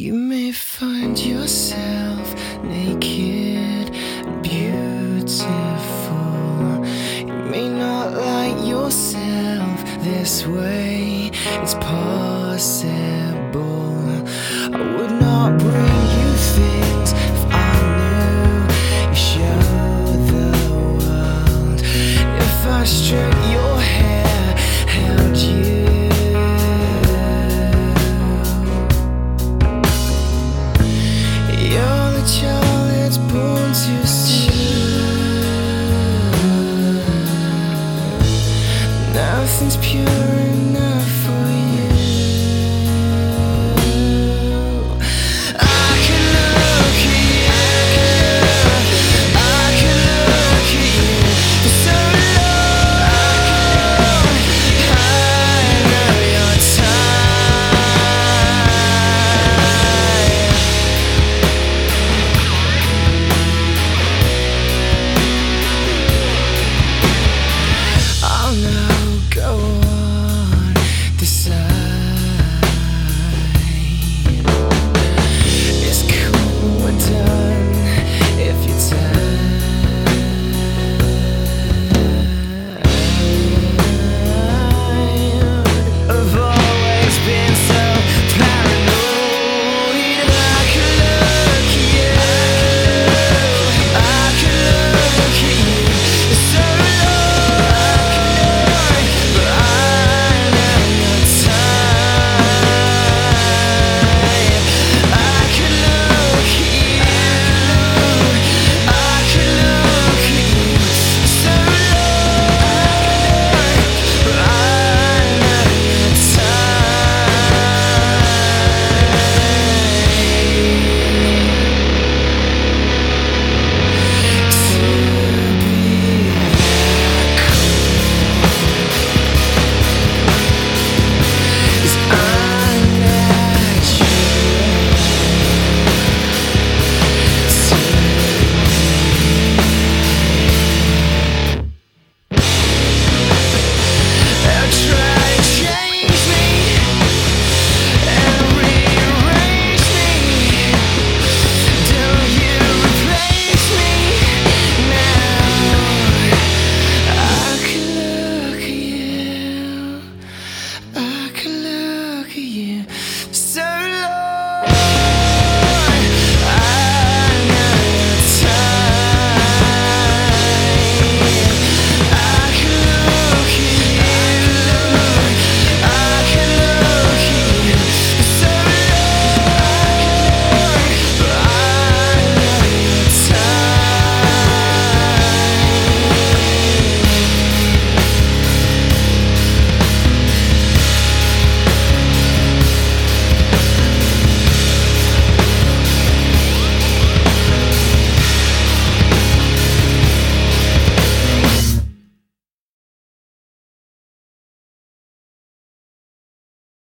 You may find yourself naked and beautiful. You may not like yourself this way, it's part essence pure enough.